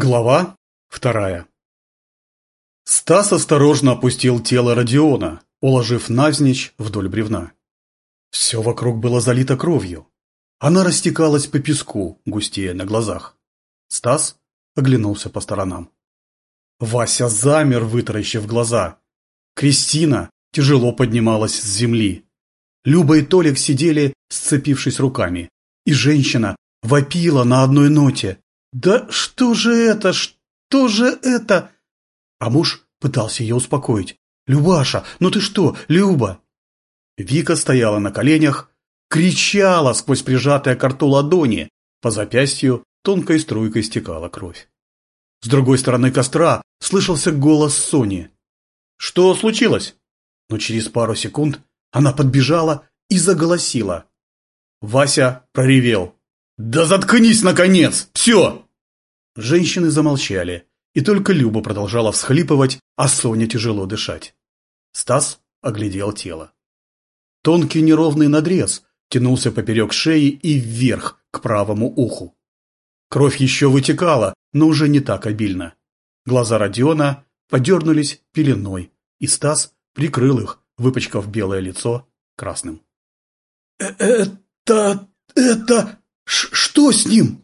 Глава вторая Стас осторожно опустил тело Родиона, уложив навзничь вдоль бревна. Все вокруг было залито кровью. Она растекалась по песку, густея на глазах. Стас оглянулся по сторонам. Вася замер, вытаращив глаза. Кристина тяжело поднималась с земли. Люба и Толик сидели, сцепившись руками, и женщина вопила на одной ноте. «Да что же это? Что же это?» А муж пытался ее успокоить. «Любаша, ну ты что, Люба?» Вика стояла на коленях, кричала сквозь прижатые к рту ладони. По запястью тонкой струйкой стекала кровь. С другой стороны костра слышался голос Сони. «Что случилось?» Но через пару секунд она подбежала и заголосила. Вася проревел. «Да заткнись, наконец! Все!» Женщины замолчали, и только Люба продолжала всхлипывать, а Соня тяжело дышать. Стас оглядел тело. Тонкий неровный надрез тянулся поперек шеи и вверх, к правому уху. Кровь еще вытекала, но уже не так обильно. Глаза Родиона подернулись пеленой, и Стас прикрыл их, выпачкав белое лицо красным. «Э, «Это... это... что с ним?»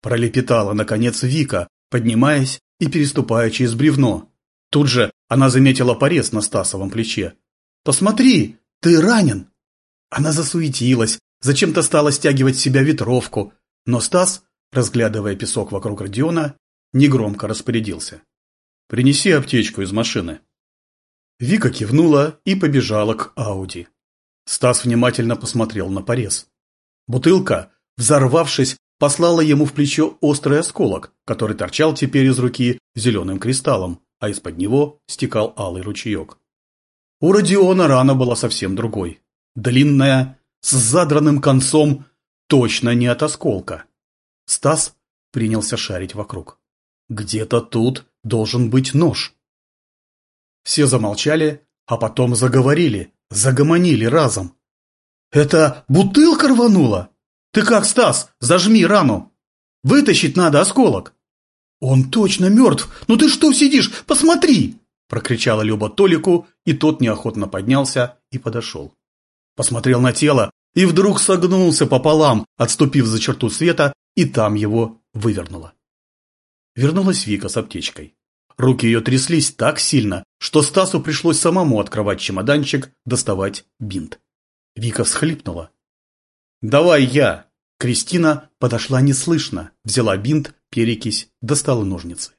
Пролепетала, наконец, Вика, поднимаясь и переступая через бревно. Тут же она заметила порез на Стасовом плече. «Посмотри, ты ранен!» Она засуетилась, зачем-то стала стягивать с себя ветровку, но Стас, разглядывая песок вокруг Родиона, негромко распорядился. «Принеси аптечку из машины». Вика кивнула и побежала к Ауди. Стас внимательно посмотрел на порез. Бутылка, взорвавшись, послала ему в плечо острый осколок, который торчал теперь из руки зеленым кристаллом, а из-под него стекал алый ручеек. У Родиона рана была совсем другой. Длинная, с задранным концом, точно не от осколка. Стас принялся шарить вокруг. Где-то тут должен быть нож. Все замолчали, а потом заговорили, загомонили разом. «Это бутылка рванула?» «Ты как, Стас? Зажми рану! Вытащить надо осколок!» «Он точно мертв! Ну ты что сидишь? Посмотри!» Прокричала Люба Толику, и тот неохотно поднялся и подошел. Посмотрел на тело и вдруг согнулся пополам, отступив за черту света, и там его вывернуло. Вернулась Вика с аптечкой. Руки ее тряслись так сильно, что Стасу пришлось самому открывать чемоданчик, доставать бинт. Вика всхлипнула, «Давай я!» Кристина подошла неслышно, взяла бинт, перекись, достала ножницы.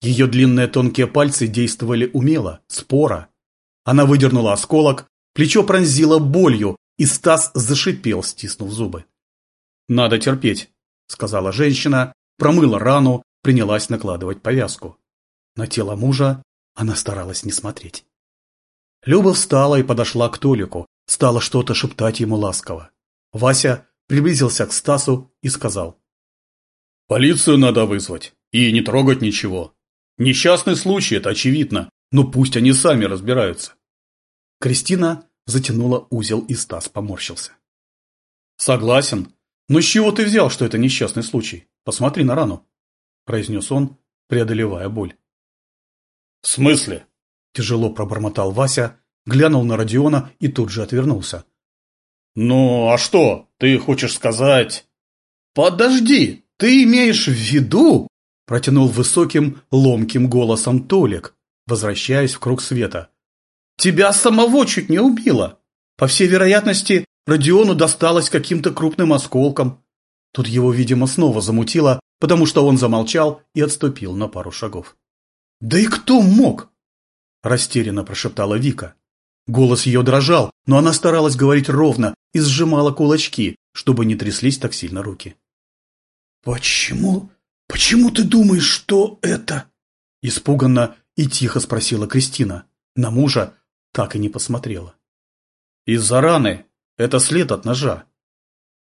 Ее длинные тонкие пальцы действовали умело, споро. Она выдернула осколок, плечо пронзило болью, и Стас зашипел, стиснув зубы. «Надо терпеть», — сказала женщина, промыла рану, принялась накладывать повязку. На тело мужа она старалась не смотреть. Люба встала и подошла к Толику, стала что-то шептать ему ласково. Вася приблизился к Стасу и сказал. «Полицию надо вызвать и не трогать ничего. Несчастный случай, это очевидно, но пусть они сами разбираются». Кристина затянула узел и Стас поморщился. «Согласен. Но с чего ты взял, что это несчастный случай? Посмотри на рану», – произнес он, преодолевая боль. «В смысле?» – тяжело пробормотал Вася, глянул на Родиона и тут же отвернулся. «Ну, а что, ты хочешь сказать?» «Подожди, ты имеешь в виду?» Протянул высоким, ломким голосом Толик, возвращаясь в круг света. «Тебя самого чуть не убило. По всей вероятности, Родиону досталось каким-то крупным осколком». Тут его, видимо, снова замутило, потому что он замолчал и отступил на пару шагов. «Да и кто мог?» Растерянно прошептала Вика. Голос ее дрожал, но она старалась говорить ровно и сжимала кулачки, чтобы не тряслись так сильно руки. «Почему? Почему ты думаешь, что это?» Испуганно и тихо спросила Кристина. На мужа так и не посмотрела. «Из-за раны. Это след от ножа».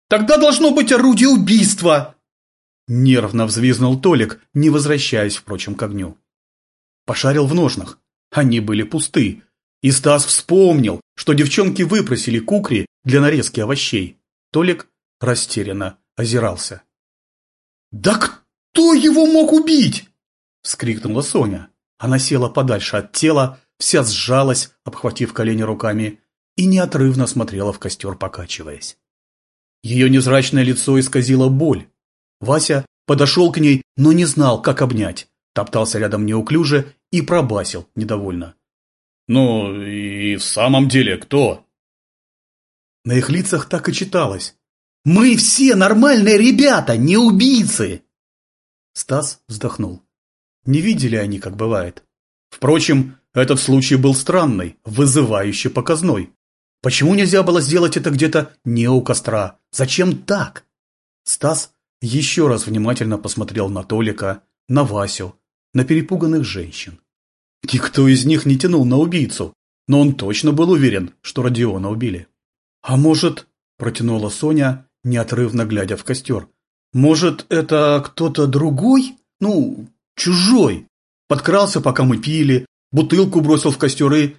«Тогда должно быть орудие убийства!» Нервно взвизнул Толик, не возвращаясь, впрочем, к огню. Пошарил в ножнах. Они были пусты, и Стас вспомнил, что девчонки выпросили кукри для нарезки овощей. Толик растерянно озирался. «Да «Кто его мог убить?» – вскрикнула Соня. Она села подальше от тела, вся сжалась, обхватив колени руками, и неотрывно смотрела в костер, покачиваясь. Ее невзрачное лицо исказило боль. Вася подошел к ней, но не знал, как обнять, топтался рядом неуклюже и пробасил недовольно. «Ну и в самом деле кто?» На их лицах так и читалось. «Мы все нормальные ребята, не убийцы!» Стас вздохнул. Не видели они, как бывает. Впрочем, этот случай был странный, вызывающе показной. Почему нельзя было сделать это где-то не у костра? Зачем так? Стас еще раз внимательно посмотрел на Толика, на Васю, на перепуганных женщин. Никто из них не тянул на убийцу, но он точно был уверен, что Родиона убили. «А может...» – протянула Соня, неотрывно глядя в костер. «Может, это кто-то другой? Ну, чужой? Подкрался, пока мы пили, бутылку бросил в костер и...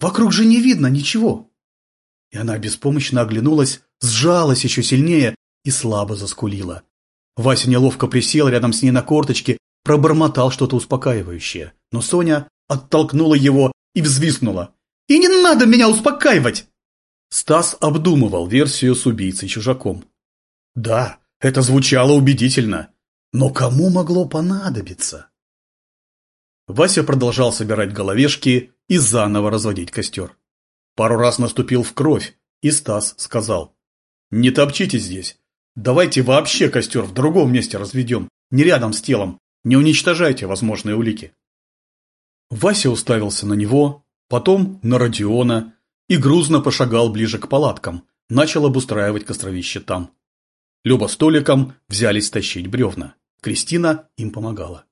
Вокруг же не видно ничего!» И она беспомощно оглянулась, сжалась еще сильнее и слабо заскулила. Вася неловко присел рядом с ней на корточке, пробормотал что-то успокаивающее, но Соня оттолкнула его и взвизгнула. «И не надо меня успокаивать!» Стас обдумывал версию с убийцей-чужаком. Да, это звучало убедительно, но кому могло понадобиться? Вася продолжал собирать головешки и заново разводить костер. Пару раз наступил в кровь, и Стас сказал. «Не топчите здесь. Давайте вообще костер в другом месте разведем, не рядом с телом. Не уничтожайте возможные улики». Вася уставился на него, потом на Родиона и грузно пошагал ближе к палаткам, начал обустраивать костровище там. Люба с Толиком взялись тащить бревна. Кристина им помогала.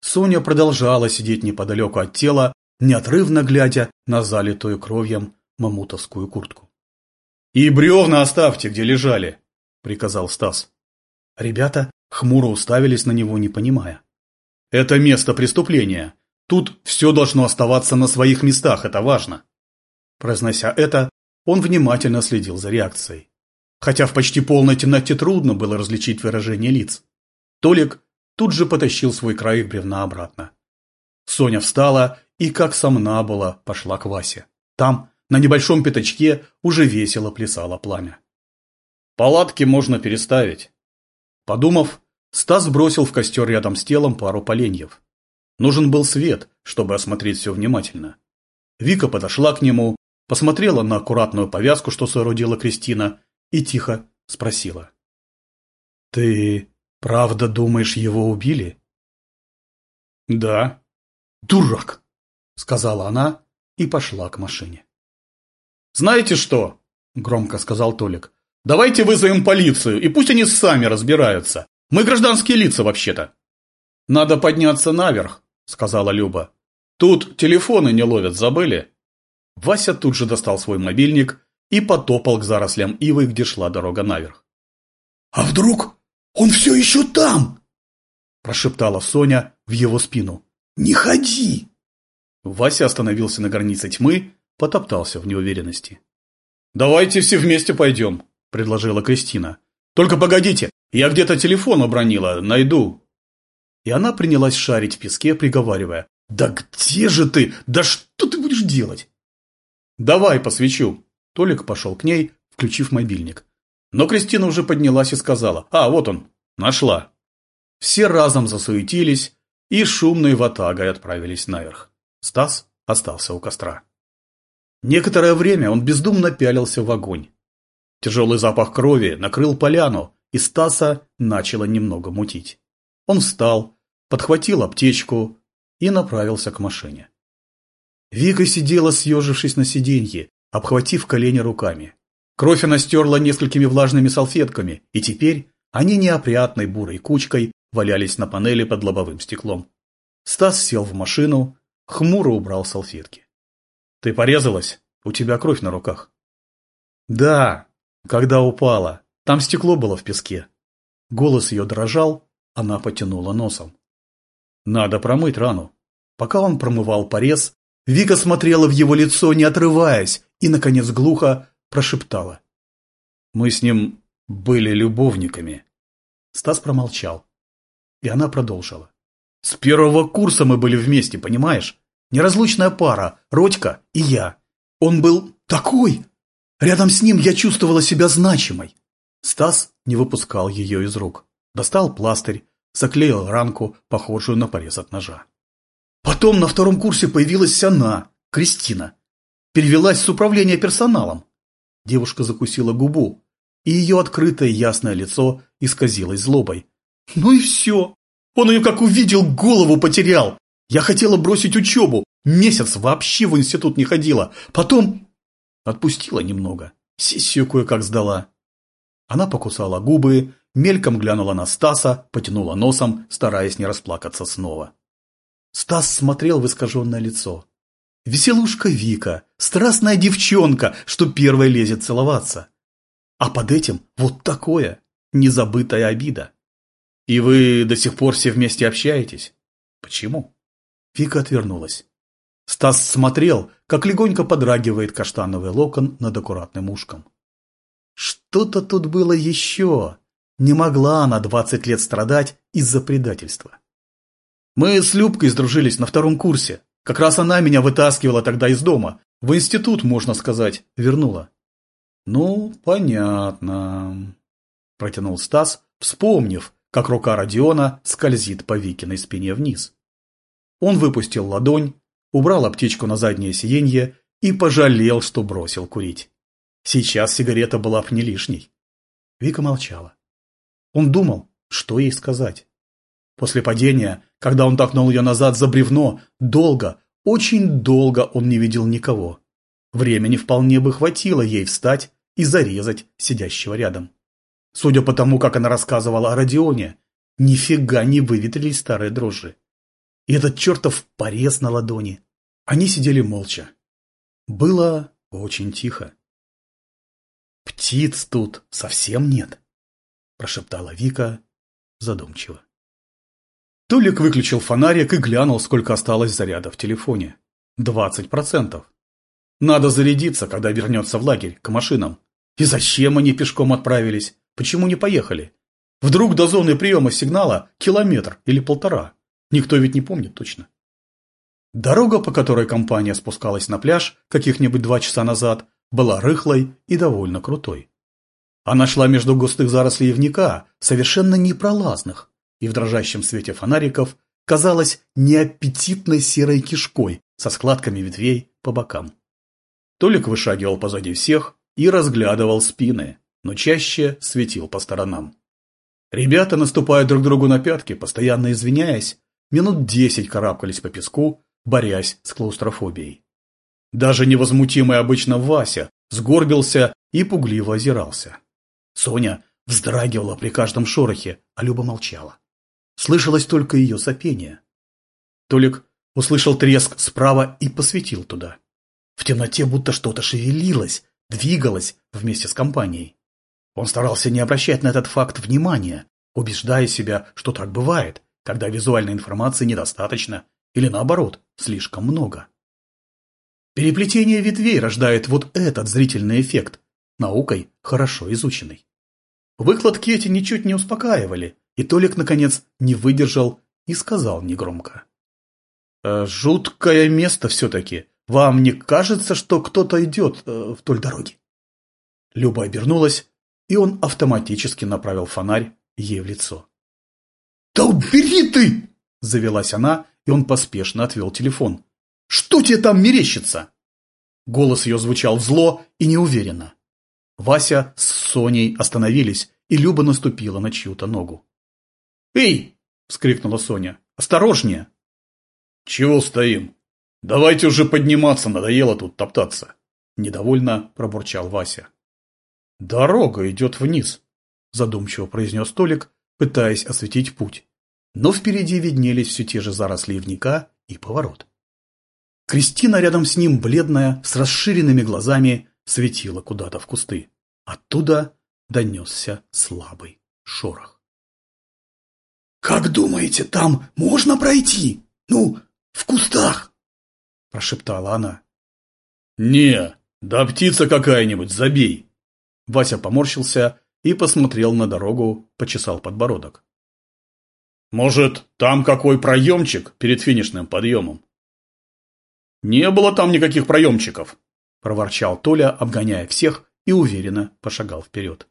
Соня продолжала сидеть неподалеку от тела, неотрывно глядя на залитую кровью мамутовскую куртку. «И бревна оставьте, где лежали!» – приказал Стас. Ребята хмуро уставились на него, не понимая. «Это место преступления. Тут все должно оставаться на своих местах, это важно». Произнося это, он внимательно следил за реакцией. Хотя в почти полной темноте трудно было различить выражение лиц. Толик тут же потащил свой край бревна обратно. Соня встала и, как сомнабула, пошла к Васе. Там, на небольшом пятачке, уже весело плясало пламя. «Палатки можно переставить». Подумав, Стас бросил в костер рядом с телом пару поленьев. Нужен был свет, чтобы осмотреть все внимательно. Вика подошла к нему, посмотрела на аккуратную повязку, что соорудила Кристина, и тихо спросила. «Ты правда думаешь, его убили?» «Да», «Дурак!» – сказала она и пошла к машине. «Знаете что?» – громко сказал Толик. «Давайте вызовем полицию, и пусть они сами разбираются. Мы гражданские лица вообще-то». «Надо подняться наверх», – сказала Люба. «Тут телефоны не ловят, забыли?» Вася тут же достал свой мобильник и потопал к зарослям ивы, где шла дорога наверх. «А вдруг он все еще там?» – прошептала Соня в его спину. «Не ходи!» Вася остановился на границе тьмы, потоптался в неуверенности. «Давайте все вместе пойдем», – предложила Кристина. «Только погодите, я где-то телефон обронила, найду». И она принялась шарить в песке, приговаривая. «Да где же ты? Да что ты будешь делать?» «Давай посвечу». Толик пошел к ней, включив мобильник. Но Кристина уже поднялась и сказала. «А, вот он, нашла». Все разом засуетились, и шумной ватагой отправились наверх. Стас остался у костра. Некоторое время он бездумно пялился в огонь. Тяжелый запах крови накрыл поляну, и Стаса начало немного мутить. Он встал, подхватил аптечку и направился к машине. Вика сидела, съежившись на сиденье, обхватив колени руками. Кровь она стерла несколькими влажными салфетками, и теперь они неопрятной бурой кучкой валялись на панели под лобовым стеклом. Стас сел в машину, хмуро убрал салфетки. «Ты порезалась? У тебя кровь на руках». «Да, когда упала. Там стекло было в песке». Голос ее дрожал, она потянула носом. «Надо промыть рану». Пока он промывал порез, Вика смотрела в его лицо, не отрываясь, и, наконец, глухо прошептала. «Мы с ним были любовниками». Стас промолчал. И она продолжила. С первого курса мы были вместе, понимаешь? Неразлучная пара, Родька и я. Он был такой. Рядом с ним я чувствовала себя значимой. Стас не выпускал ее из рук. Достал пластырь, заклеил ранку, похожую на порез от ножа. Потом на втором курсе появилась она, Кристина. Перевелась с управления персоналом. Девушка закусила губу, и ее открытое ясное лицо исказилось злобой. Ну и все. Он ее как увидел, голову потерял. Я хотела бросить учебу. Месяц вообще в институт не ходила. Потом отпустила немного. Сессию кое-как сдала. Она покусала губы, мельком глянула на Стаса, потянула носом, стараясь не расплакаться снова. Стас смотрел в искаженное лицо. Веселушка Вика, страстная девчонка, что первой лезет целоваться. А под этим вот такое, незабытая обида. И вы до сих пор все вместе общаетесь? Почему? Вика отвернулась. Стас смотрел, как легонько подрагивает каштановый локон над аккуратным ушком. Что-то тут было еще. Не могла она двадцать лет страдать из-за предательства. Мы с Любкой сдружились на втором курсе. Как раз она меня вытаскивала тогда из дома. В институт, можно сказать, вернула. Ну, понятно, протянул Стас, вспомнив, как рука Родиона скользит по Викиной спине вниз. Он выпустил ладонь, убрал аптечку на заднее сиденье и пожалел, что бросил курить. Сейчас сигарета была б не лишней. Вика молчала. Он думал, что ей сказать. После падения, когда он толкнул ее назад за бревно, долго, очень долго он не видел никого. Времени вполне бы хватило ей встать и зарезать сидящего рядом. Судя по тому, как она рассказывала о Родионе, нифига не выветрились старые дрожжи. И этот чертов порез на ладони. Они сидели молча. Было очень тихо. «Птиц тут совсем нет», – прошептала Вика задумчиво. Толик выключил фонарик и глянул, сколько осталось заряда в телефоне. Двадцать процентов. Надо зарядиться, когда вернется в лагерь, к машинам. И зачем они пешком отправились? Почему не поехали? Вдруг до зоны приема сигнала километр или полтора? Никто ведь не помнит точно. Дорога, по которой компания спускалась на пляж каких-нибудь два часа назад, была рыхлой и довольно крутой. Она шла между густых зарослей явника, совершенно непролазных, и в дрожащем свете фонариков казалась неаппетитной серой кишкой со складками ветвей по бокам. Толик вышагивал позади всех и разглядывал спины, но чаще светил по сторонам. Ребята, наступая друг другу на пятки, постоянно извиняясь, минут десять карабкались по песку, борясь с клаустрофобией. Даже невозмутимый обычно Вася сгорбился и пугливо озирался. Соня вздрагивала при каждом шорохе, а Люба молчала. Слышалось только ее сопение. Толик услышал треск справа и посветил туда. В темноте будто что-то шевелилось, двигалось вместе с компанией. Он старался не обращать на этот факт внимания, убеждая себя, что так бывает, когда визуальной информации недостаточно или наоборот, слишком много. Переплетение ветвей рождает вот этот зрительный эффект, наукой хорошо изученный. Выкладки эти ничуть не успокаивали, и Толик, наконец, не выдержал и сказал негромко. «Э, «Жуткое место все-таки. Вам не кажется, что кто-то идет э, вдоль дороги?» Люба обернулась, и он автоматически направил фонарь ей в лицо. «Да убери ты!» – завелась она, и он поспешно отвел телефон. «Что тебе там мерещится?» Голос ее звучал зло и неуверенно. Вася с Соней остановились, и Люба наступила на чью-то ногу. «Эй!» – вскрикнула Соня. «Осторожнее!» «Чего стоим? Давайте уже подниматься, надоело тут топтаться!» Недовольно пробурчал Вася. «Дорога идет вниз», – задумчиво произнес Толик, пытаясь осветить путь. Но впереди виднелись все те же заросли ивника и поворот. Кристина рядом с ним, бледная, с расширенными глазами, светила куда-то в кусты. Оттуда донесся слабый шорох. «Как думаете, там можно пройти? Ну, в кустах?» – прошептала она. «Не, да птица какая-нибудь, забей!» Вася поморщился и посмотрел на дорогу, почесал подбородок. Может, там какой проемчик перед финишным подъемом? Не было там никаких проемчиков, проворчал Толя, обгоняя всех и уверенно пошагал вперед.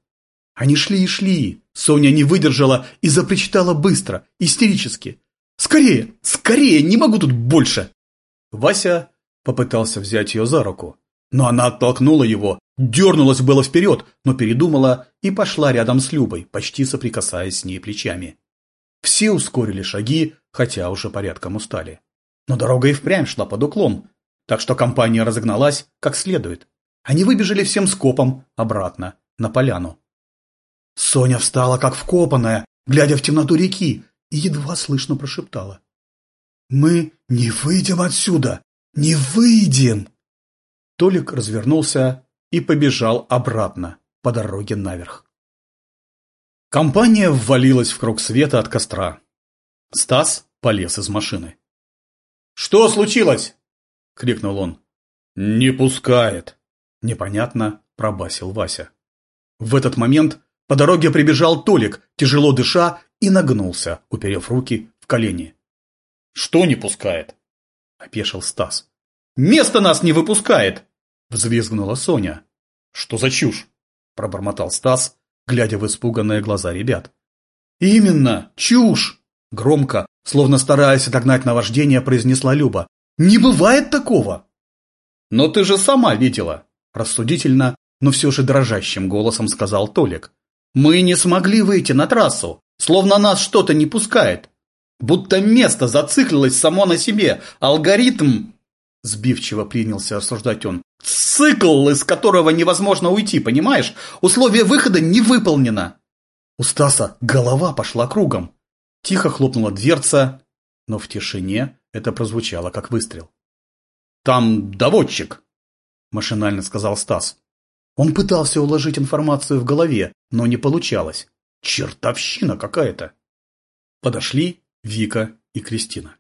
Они шли и шли. Соня не выдержала и запричитала быстро, истерически. «Скорее! Скорее! Не могу тут больше!» Вася попытался взять ее за руку, но она оттолкнула его, дернулась было вперед, но передумала и пошла рядом с Любой, почти соприкасаясь с ней плечами. Все ускорили шаги, хотя уже порядком устали. Но дорога и впрямь шла под уклон, так что компания разогналась как следует. Они выбежали всем скопом обратно, на поляну. Соня встала как вкопанная, глядя в темноту реки, и едва слышно прошептала. «Мы не выйдем отсюда! Не выйдем!» Толик развернулся и побежал обратно по дороге наверх. Компания ввалилась в круг света от костра. Стас полез из машины. «Что случилось?» — крикнул он. «Не пускает!» — непонятно пробасил Вася. В этот момент по дороге прибежал Толик, тяжело дыша, и нагнулся, уперев руки в колени. «Что не пускает?» — опешил Стас. «Место нас не выпускает!» — взвизгнула Соня. «Что за чушь?» — пробормотал Стас, глядя в испуганные глаза ребят. «Именно, чушь!» — громко, словно стараясь отогнать наваждение, произнесла Люба. «Не бывает такого!» «Но ты же сама видела!» — рассудительно, но все же дрожащим голосом сказал Толик. «Мы не смогли выйти на трассу, словно нас что-то не пускает. Будто место зациклилось само на себе, алгоритм...» Сбивчиво принялся рассуждать он. Цикл, из которого невозможно уйти, понимаешь? Условие выхода не выполнено. У Стаса голова пошла кругом. Тихо хлопнула дверца, но в тишине это прозвучало как выстрел. «Там доводчик», – машинально сказал Стас. Он пытался уложить информацию в голове, но не получалось. Чертовщина какая-то. Подошли Вика и Кристина.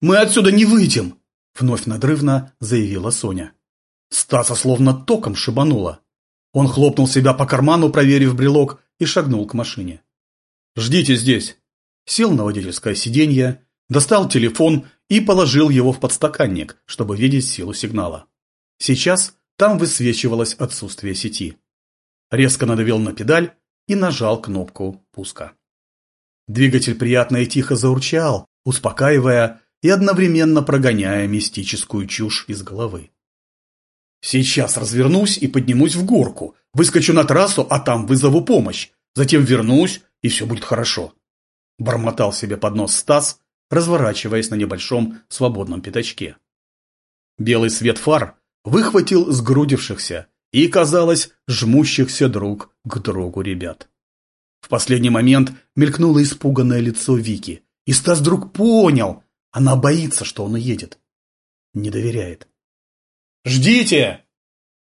«Мы отсюда не выйдем!» – вновь надрывно заявила Соня. Стаса словно током шибануло. Он хлопнул себя по карману, проверив брелок, и шагнул к машине. «Ждите здесь!» Сел на водительское сиденье, достал телефон и положил его в подстаканник, чтобы видеть силу сигнала. Сейчас там высвечивалось отсутствие сети. Резко надавил на педаль и нажал кнопку пуска. Двигатель приятно и тихо заурчал, успокаивая и одновременно прогоняя мистическую чушь из головы. Сейчас развернусь и поднимусь в горку, выскочу на трассу, а там вызову помощь. Затем вернусь, и все будет хорошо. Бормотал себе под нос Стас, разворачиваясь на небольшом свободном пятачке. Белый свет фар выхватил сгрудившихся и, казалось, жмущихся друг к другу ребят. В последний момент мелькнуло испуганное лицо Вики, и Стас вдруг понял, она боится, что он уедет. Не доверяет. «Ждите!»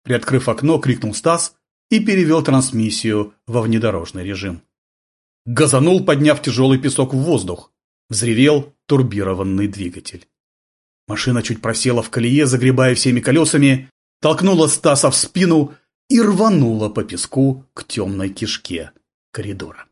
Приоткрыв окно, крикнул Стас и перевел трансмиссию во внедорожный режим. Газанул, подняв тяжелый песок в воздух. Взревел турбированный двигатель. Машина чуть просела в колее, загребая всеми колесами, толкнула Стаса в спину и рванула по песку к темной кишке коридора.